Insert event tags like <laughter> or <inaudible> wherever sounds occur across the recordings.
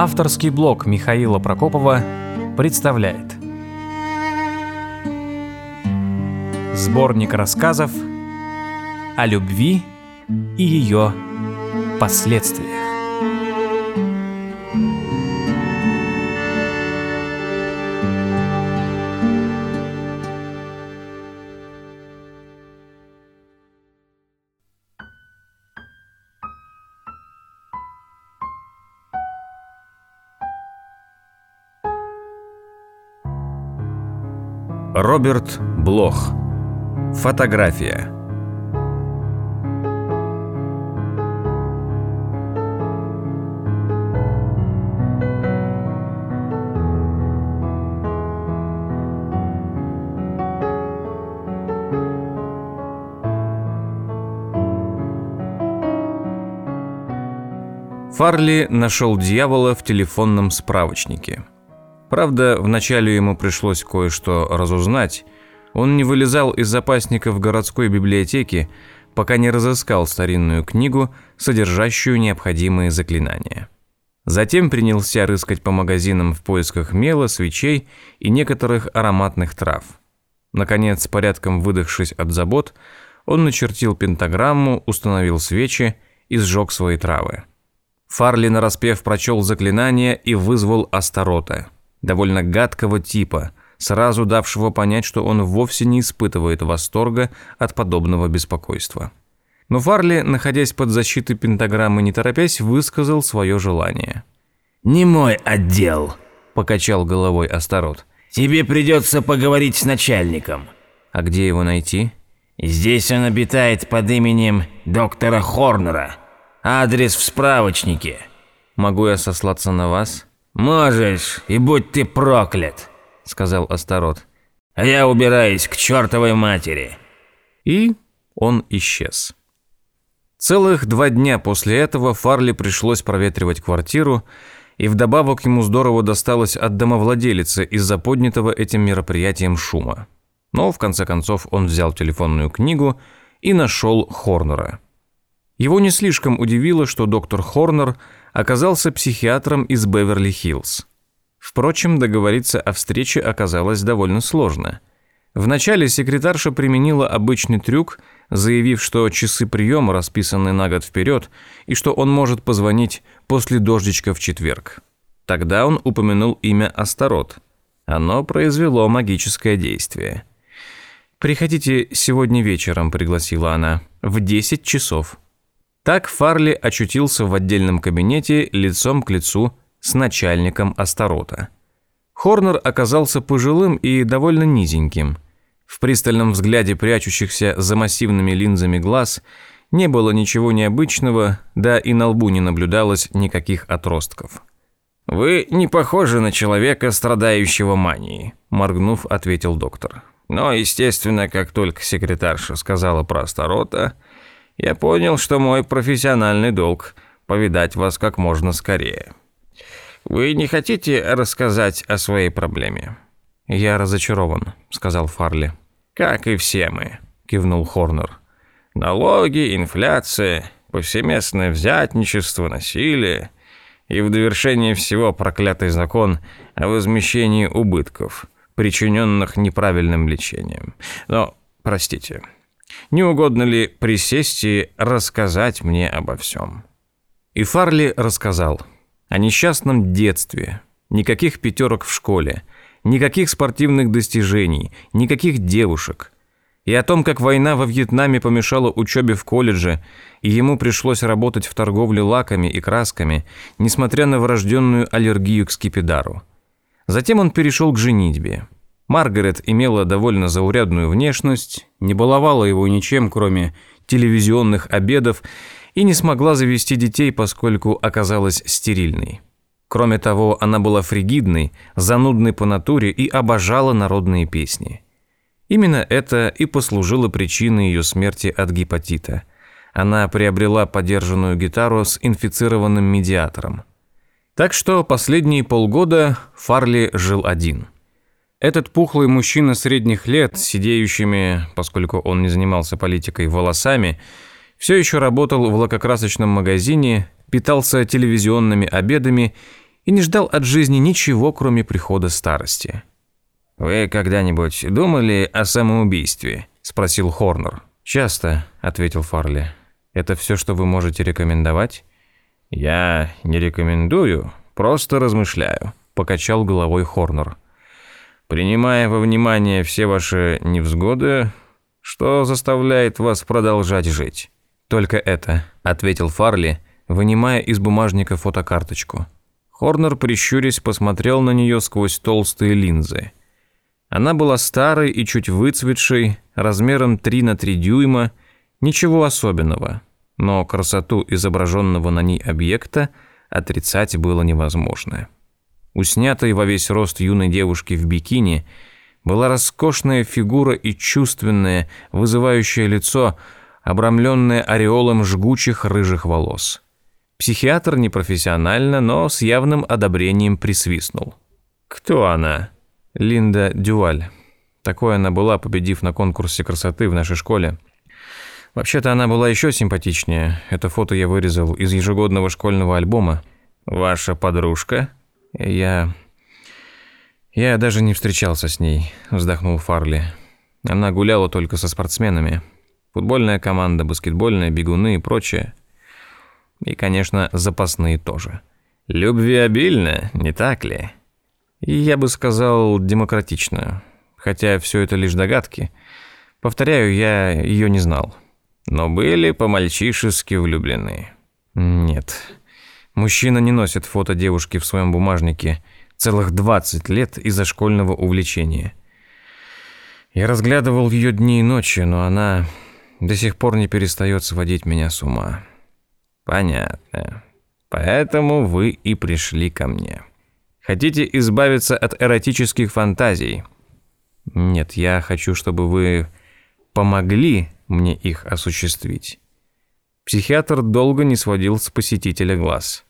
Авторский блог Михаила Прокопова представляет Сборник рассказов о любви и ее последствиях. Роберт Блох. Фотография. Фарли нашел дьявола в телефонном справочнике. Правда, вначале ему пришлось кое-что разузнать. Он не вылезал из запасников городской библиотеки, пока не разыскал старинную книгу, содержащую необходимые заклинания. Затем принялся рыскать по магазинам в поисках мела, свечей и некоторых ароматных трав. Наконец, порядком выдохшись от забот, он начертил пентаграмму, установил свечи и сжег свои травы. Фарли нараспев прочел заклинание и вызвал Астарота – довольно гадкого типа, сразу давшего понять, что он вовсе не испытывает восторга от подобного беспокойства. Но Фарли, находясь под защитой пентаграммы, не торопясь, высказал свое желание. «Не мой отдел», – покачал головой Астарот. «Тебе придется поговорить с начальником». «А где его найти?» «Здесь он обитает под именем доктора Хорнера. Адрес в справочнике». «Могу я сослаться на вас?» «Можешь, и будь ты проклят», — сказал Астарот. «А я убираюсь к чертовой матери». И он исчез. Целых два дня после этого Фарли пришлось проветривать квартиру, и вдобавок ему здорово досталось от домовладелицы из-за поднятого этим мероприятием шума. Но, в конце концов, он взял телефонную книгу и нашел Хорнера. Его не слишком удивило, что доктор Хорнер – оказался психиатром из Беверли-Хиллз. Впрочем, договориться о встрече оказалось довольно сложно. Вначале секретарша применила обычный трюк, заявив, что часы приема расписаны на год вперед и что он может позвонить после дождичка в четверг. Тогда он упомянул имя Астарот. Оно произвело магическое действие. «Приходите сегодня вечером», — пригласила она, — «в 10 часов». Так Фарли очутился в отдельном кабинете лицом к лицу с начальником Астарота. Хорнер оказался пожилым и довольно низеньким. В пристальном взгляде прячущихся за массивными линзами глаз не было ничего необычного, да и на лбу не наблюдалось никаких отростков. «Вы не похожи на человека, страдающего манией», – моргнув, ответил доктор. «Но, естественно, как только секретарша сказала про Астарота – я понял, что мой профессиональный долг – повидать вас как можно скорее. Вы не хотите рассказать о своей проблеме?» «Я разочарован», – сказал Фарли. «Как и все мы», – кивнул Хорнер. «Налоги, инфляция, повсеместное взятничество, насилие и в довершение всего проклятый закон о возмещении убытков, причиненных неправильным лечением. Но, простите, не угодно ли присесть и рассказать мне обо всем?» И Фарли рассказал о несчастном детстве, никаких пятерок в школе, никаких спортивных достижений, никаких девушек, и о том, как война во Вьетнаме помешала учебе в колледже, и ему пришлось работать в торговле лаками и красками, несмотря на врожденную аллергию к скипидару. Затем он перешел к женитьбе. Маргарет имела довольно заурядную внешность, не баловала его ничем, кроме телевизионных обедов, и не смогла завести детей, поскольку оказалась стерильной. Кроме того, она была фригидной, занудной по натуре и обожала народные песни. Именно это и послужило причиной ее смерти от гепатита. Она приобрела подержанную гитару с инфицированным медиатором. Так что последние полгода Фарли жил один – этот пухлый мужчина средних лет, сидеющими, поскольку он не занимался политикой, волосами, все еще работал в лакокрасочном магазине, питался телевизионными обедами и не ждал от жизни ничего, кроме прихода старости. «Вы когда-нибудь думали о самоубийстве?» – спросил Хорнер. «Часто», – ответил Фарли. «Это все, что вы можете рекомендовать?» «Я не рекомендую, просто размышляю», – покачал головой Хорнер. «Принимая во внимание все ваши невзгоды, что заставляет вас продолжать жить?» «Только это», – ответил Фарли, вынимая из бумажника фотокарточку. Хорнер, прищурясь, посмотрел на нее сквозь толстые линзы. Она была старой и чуть выцветшей, размером 3 на 3 дюйма, ничего особенного, но красоту изображенного на ней объекта отрицать было невозможно. У снятой во весь рост юной девушки в бикини была роскошная фигура и чувственное, вызывающее лицо, обрамленное ореолом жгучих рыжих волос. Психиатр непрофессионально, но с явным одобрением присвистнул. «Кто она?» Линда Дюваль. Такой она была, победив на конкурсе красоты в нашей школе. Вообще-то она была еще симпатичнее. Это фото я вырезал из ежегодного школьного альбома. Ваша подружка? Я... Я даже не встречался с ней, вздохнул Фарли. Она гуляла только со спортсменами. Футбольная команда, баскетбольная, бегуны и прочее. И, конечно, запасные тоже. Любви обильно, не так ли? И я бы сказал, демократичную. Хотя все это лишь догадки. Повторяю, я ее не знал. Но были по-мальчишески влюблены. Нет. Мужчина не носит фото девушки в своем бумажнике целых 20 лет из-за школьного увлечения. Я разглядывал ее дни и ночи, но она до сих пор не перестает сводить меня с ума. Понятно. Поэтому вы и пришли ко мне. Хотите избавиться от эротических фантазий? Нет, я хочу, чтобы вы помогли мне их осуществить. Психиатр долго не сводил с посетителя глаз.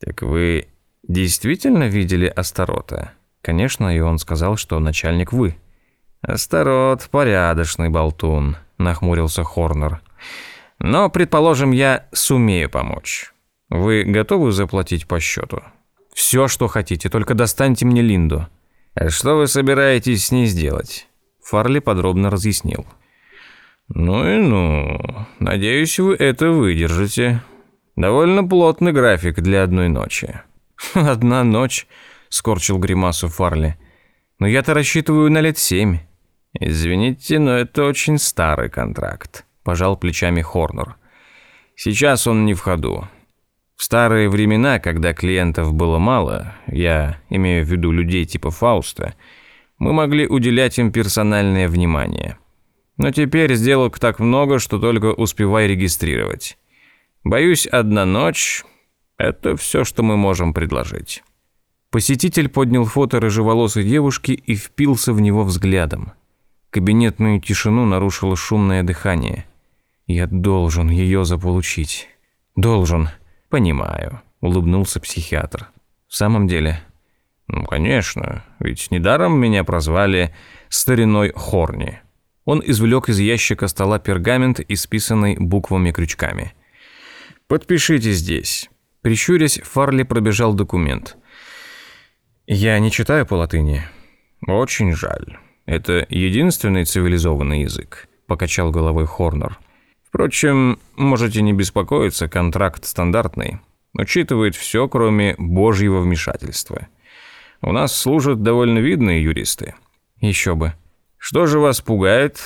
Так вы действительно видели Астарота? Конечно, и он сказал, что начальник вы. Астарот порядочный болтун, нахмурился Хорнер. Но, предположим, я сумею помочь. Вы готовы заплатить по счету? Все, что хотите, только достаньте мне Линду». «А что вы собираетесь с ней сделать?» Фарли подробно разъяснил. «Ну и ну. Надеюсь, вы это выдержите. Довольно плотный график для одной ночи». <laughs> «Одна ночь», — скорчил гримасу Фарли. «Но я-то рассчитываю на лет семь». «Извините, но это очень старый контракт», — пожал плечами Хорнер. «Сейчас он не в ходу. В старые времена, когда клиентов было мало, я имею в виду людей типа Фауста, мы могли уделять им персональное внимание. Но теперь сделок так много, что только успевай регистрировать. Боюсь, одна ночь – это все, что мы можем предложить». Посетитель поднял фото рыжеволосой девушки и впился в него взглядом. Кабинетную тишину нарушило шумное дыхание. «Я должен ее заполучить. Должен». «Понимаю», – улыбнулся психиатр. «В самом деле?» «Ну, конечно, ведь недаром меня прозвали стариной Хорни». Он извлек из ящика стола пергамент, исписанный буквами-крючками. «Подпишите здесь». Прищурясь, Фарли пробежал документ. «Я не читаю по латыни». «Очень жаль. Это единственный цивилизованный язык», – покачал головой Хорнер. Впрочем, можете не беспокоиться, контракт стандартный. Учитывает все, кроме божьего вмешательства. У нас служат довольно видные юристы. Еще бы. Что же вас пугает?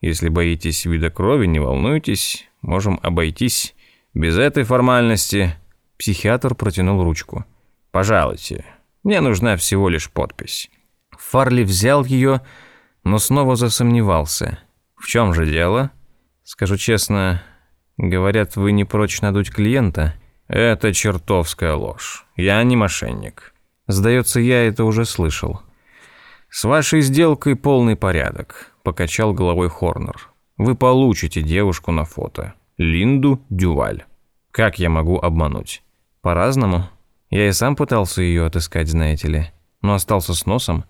Если боитесь вида крови, не волнуйтесь. Можем обойтись без этой формальности. Психиатр протянул ручку. Пожалуйте. Мне нужна всего лишь подпись. Фарли взял ее, но снова засомневался. В чем же дело? Скажу честно, говорят, вы не прочь надуть клиента. Это чертовская ложь. Я не мошенник. Сдается, я это уже слышал. С вашей сделкой полный порядок, покачал головой Хорнер. Вы получите девушку на фото. Линду Дюваль. Как я могу обмануть? По-разному. Я и сам пытался ее отыскать, знаете ли, но остался с носом.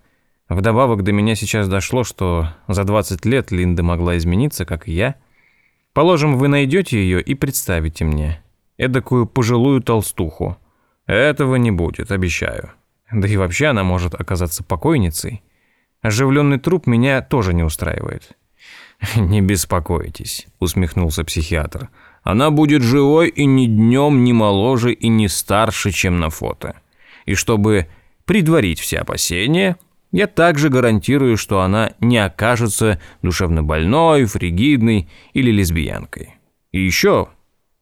Вдобавок до меня сейчас дошло, что за 20 лет Линда могла измениться, как и я – Положим, вы найдете ее и представите мне. Эдакую пожилую толстуху. Этого не будет, обещаю. Да и вообще она может оказаться покойницей. Оживленный труп меня тоже не устраивает. <laughs> «Не беспокойтесь», — усмехнулся психиатр. «Она будет живой и ни днем не моложе и не старше, чем на фото. И чтобы предварить все опасения, я также гарантирую, что она не окажется душевно больной, фригидной или лесбиянкой. И еще,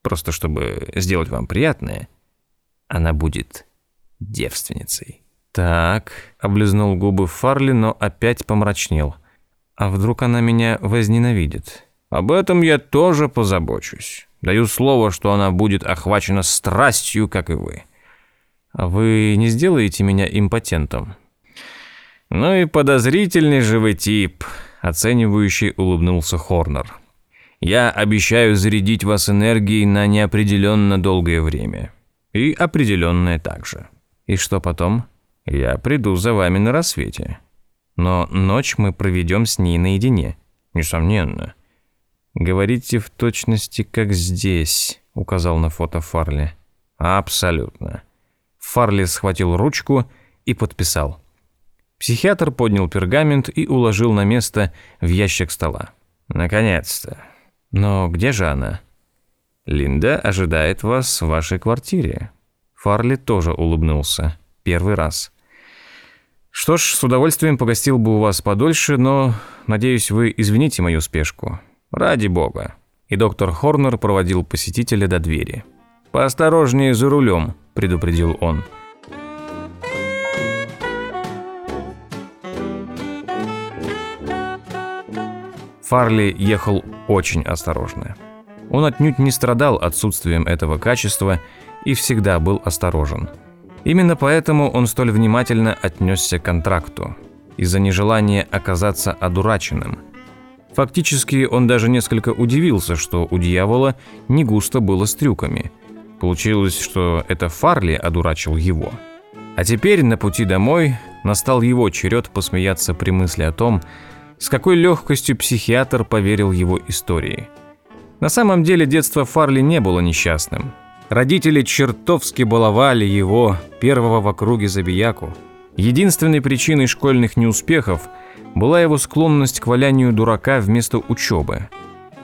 просто чтобы сделать вам приятное, она будет девственницей». «Так», — облизнул губы Фарли, но опять помрачнел. «А вдруг она меня возненавидит?» «Об этом я тоже позабочусь. Даю слово, что она будет охвачена страстью, как и вы». «А вы не сделаете меня импотентом?» «Ну и подозрительный же вы тип», — оценивающий улыбнулся Хорнер. «Я обещаю зарядить вас энергией на неопределенно долгое время. И определенное также. И что потом?» Я приду за вами на рассвете. Но ночь мы проведем с ней наедине. Несомненно. Говорите в точности, как здесь, указал на фото Фарли. Абсолютно. Фарли схватил ручку и подписал. Психиатр поднял пергамент и уложил на место в ящик стола. Наконец-то. Но где же она? Линда ожидает вас в вашей квартире. Фарли тоже улыбнулся. Первый раз. Что ж, с удовольствием погостил бы у вас подольше, но, надеюсь, вы извините мою спешку. Ради бога. И доктор Хорнер проводил посетителя до двери. «Поосторожнее за рулем», – предупредил он. Фарли ехал очень осторожно. Он отнюдь не страдал отсутствием этого качества и всегда был осторожен – Именно поэтому он столь внимательно отнесся к контракту, из-за нежелания оказаться одураченным. Фактически он даже несколько удивился, что у дьявола не густо было с трюками. Получилось, что это Фарли одурачил его. А теперь на пути домой настал его черед посмеяться при мысли о том, с какой легкостью психиатр поверил его истории. На самом деле детство Фарли не было несчастным – Родители чертовски баловали его, первого в округе забияку. Единственной причиной школьных неуспехов была его склонность к валянию дурака вместо учебы.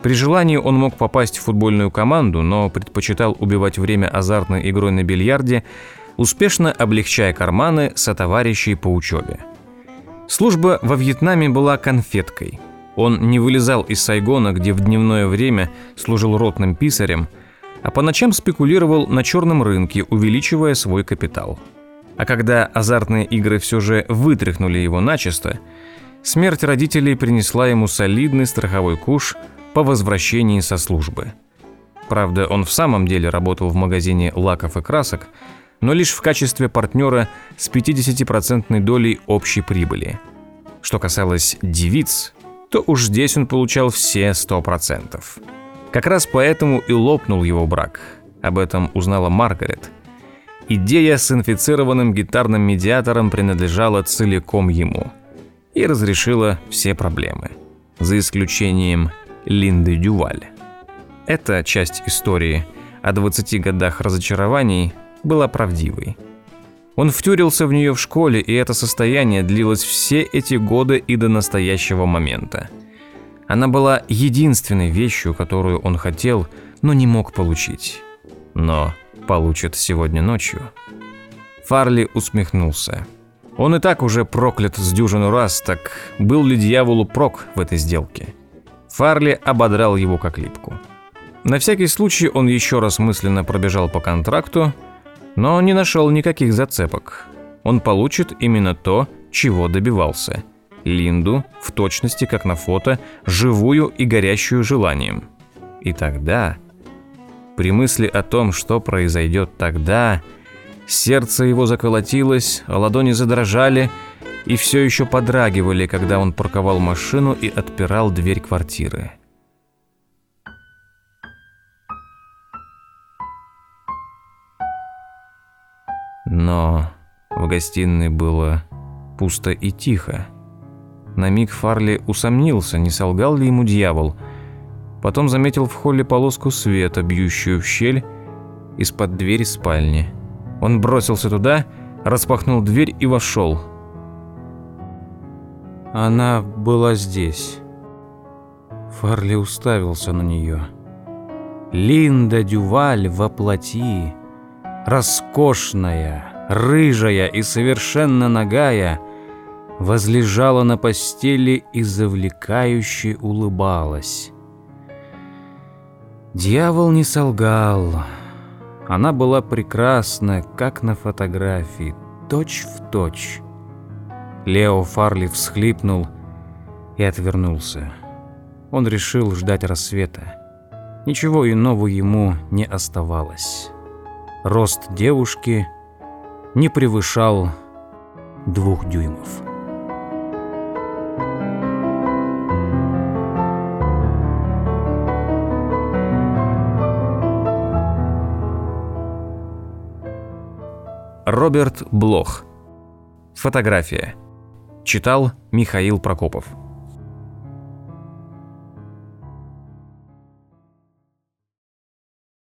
При желании он мог попасть в футбольную команду, но предпочитал убивать время азартной игрой на бильярде, успешно облегчая карманы сотоварищей по учебе. Служба во Вьетнаме была конфеткой. Он не вылезал из Сайгона, где в дневное время служил ротным писарем – а по ночам спекулировал на черном рынке, увеличивая свой капитал. А когда азартные игры все же вытряхнули его начисто, смерть родителей принесла ему солидный страховой куш по возвращении со службы. Правда, он в самом деле работал в магазине лаков и красок, но лишь в качестве партнера с 50% долей общей прибыли. Что касалось девиц, то уж здесь он получал все 100%. Как раз поэтому и лопнул его брак. Об этом узнала Маргарет. Идея с инфицированным гитарным медиатором принадлежала целиком ему и разрешила все проблемы, за исключением Линды Дюваль. Эта часть истории о 20 годах разочарований была правдивой. Он втюрился в нее в школе, и это состояние длилось все эти годы и до настоящего момента – она была единственной вещью, которую он хотел, но не мог получить. Но получит сегодня ночью. Фарли усмехнулся. Он и так уже проклят с дюжину раз, так был ли дьяволу прок в этой сделке? Фарли ободрал его как липку. На всякий случай он еще раз мысленно пробежал по контракту, но не нашел никаких зацепок. Он получит именно то, чего добивался – Линду, в точности как на фото, живую и горящую желанием. И тогда, при мысли о том, что произойдет тогда, сердце его заколотилось, а ладони задрожали и все еще подрагивали, когда он парковал машину и отпирал дверь квартиры. Но в гостиной было пусто и тихо. На миг Фарли усомнился, не солгал ли ему дьявол. Потом заметил в холле полоску света, бьющую в щель из-под двери спальни. Он бросился туда, распахнул дверь и вошел. Она была здесь. Фарли уставился на нее. Линда Дюваль воплоти, роскошная, рыжая и совершенно нагая, возлежала на постели и завлекающе улыбалась. Дьявол не солгал. Она была прекрасна, как на фотографии, точь в точь. Лео Фарли всхлипнул и отвернулся. Он решил ждать рассвета. Ничего иного ему не оставалось. Рост девушки не превышал двух дюймов. Роберт Блох. Фотография. Читал Михаил Прокопов.